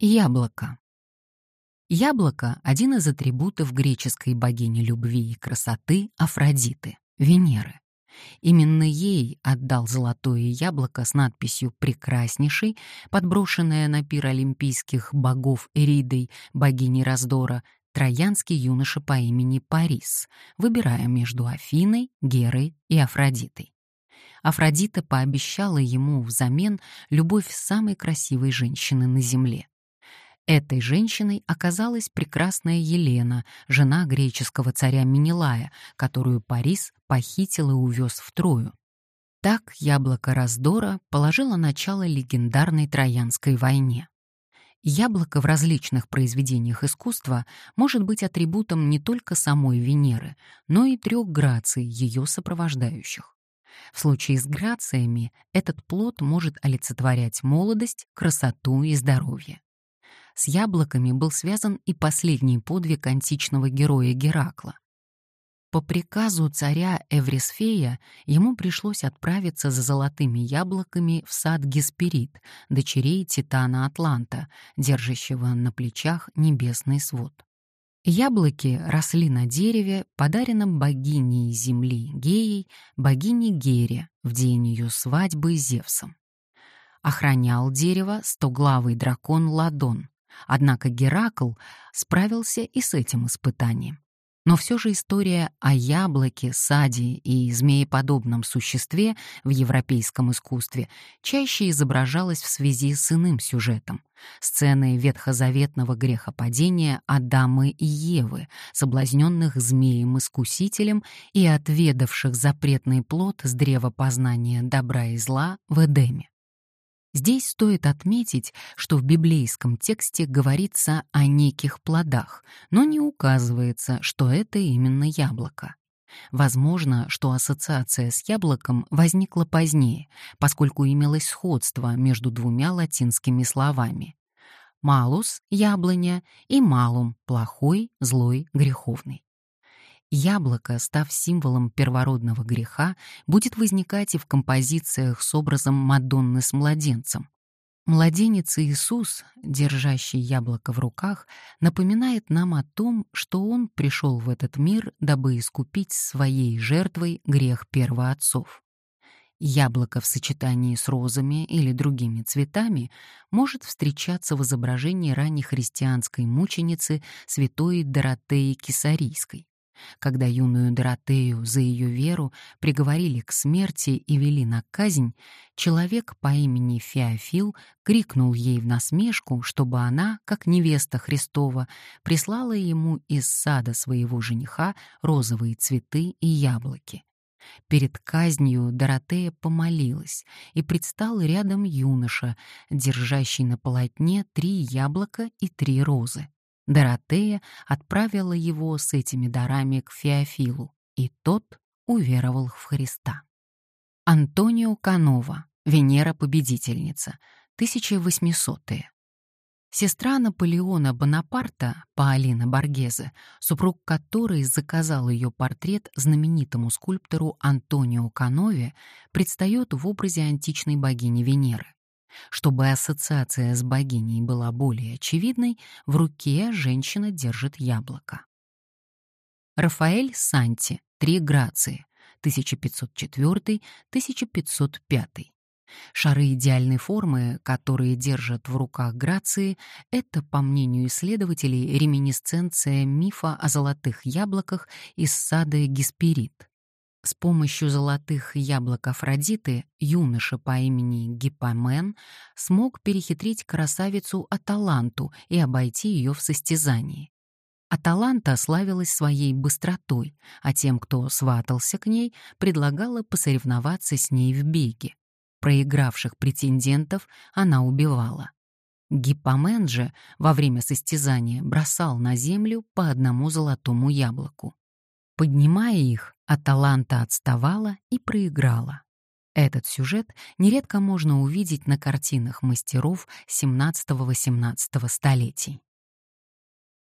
Яблоко. Яблоко — один из атрибутов греческой богини любви и красоты Афродиты, Венеры. Именно ей отдал золотое яблоко с надписью «Прекраснейший», подброшенное на пир олимпийских богов Эридой, богини раздора, троянский юноша по имени Парис, выбирая между Афиной, Герой и Афродитой. Афродита пообещала ему взамен любовь самой красивой женщины на земле. Этой женщиной оказалась прекрасная Елена, жена греческого царя Менелая, которую Парис похитил и увез в Трою. Так яблоко раздора положило начало легендарной Троянской войне. Яблоко в различных произведениях искусства может быть атрибутом не только самой Венеры, но и трех граций, ее сопровождающих. В случае с грациями этот плод может олицетворять молодость, красоту и здоровье. С яблоками был связан и последний подвиг античного героя Геракла. По приказу царя Эврисфея ему пришлось отправиться за золотыми яблоками в сад Гесперид, дочерей Титана Атланта, держащего на плечах небесный свод. Яблоки росли на дереве, подаренном богиней земли Геей, богине Гере в день ее свадьбы с Зевсом. Охранял дерево стоглавый дракон Ладон, Однако Геракл справился и с этим испытанием. Но все же история о яблоке, саде и змееподобном существе в европейском искусстве чаще изображалась в связи с иным сюжетом — сценой ветхозаветного грехопадения Адама и Евы, соблазненных змеем-искусителем и отведавших запретный плод с древа познания добра и зла в Эдеме. Здесь стоит отметить, что в библейском тексте говорится о неких плодах, но не указывается, что это именно яблоко. Возможно, что ассоциация с яблоком возникла позднее, поскольку имелось сходство между двумя латинскими словами. «Малус» — яблоня и «малум» — плохой, злой, греховный. Яблоко, став символом первородного греха, будет возникать и в композициях с образом Мадонны с младенцем. Младенец Иисус, держащий яблоко в руках, напоминает нам о том, что Он пришел в этот мир, дабы искупить своей жертвой грех первоотцов. Яблоко в сочетании с розами или другими цветами может встречаться в изображении раннехристианской мученицы святой Доротеи Кисарийской. Когда юную Доротею за ее веру приговорили к смерти и вели на казнь, человек по имени Феофил крикнул ей в насмешку, чтобы она, как невеста Христова, прислала ему из сада своего жениха розовые цветы и яблоки. Перед казнью Доротея помолилась, и предстал рядом юноша, держащий на полотне три яблока и три розы. Доротея отправила его с этими дарами к Феофилу, и тот уверовал в Христа. Антонио Канова, Венера-победительница, 1800-е. Сестра Наполеона Бонапарта, Паолина Боргезе, супруг которой заказал ее портрет знаменитому скульптору Антонио Канове, предстает в образе античной богини Венеры. Чтобы ассоциация с богиней была более очевидной, в руке женщина держит яблоко. Рафаэль Санти, Три Грации, 1504-1505. Шары идеальной формы, которые держат в руках Грации, это, по мнению исследователей, реминисценция мифа о золотых яблоках из сада Гесперид. С помощью золотых яблок Афродиты юноша по имени Гипомен смог перехитрить красавицу Аталанту и обойти ее в состязании. Аталанта славилась своей быстротой, а тем, кто сватался к ней, предлагала посоревноваться с ней в беге. Проигравших претендентов она убивала. Гипомен же во время состязания бросал на землю по одному золотому яблоку. Поднимая их, Аталанта отставала и проиграла. Этот сюжет нередко можно увидеть на картинах мастеров XVII-XVIII столетий.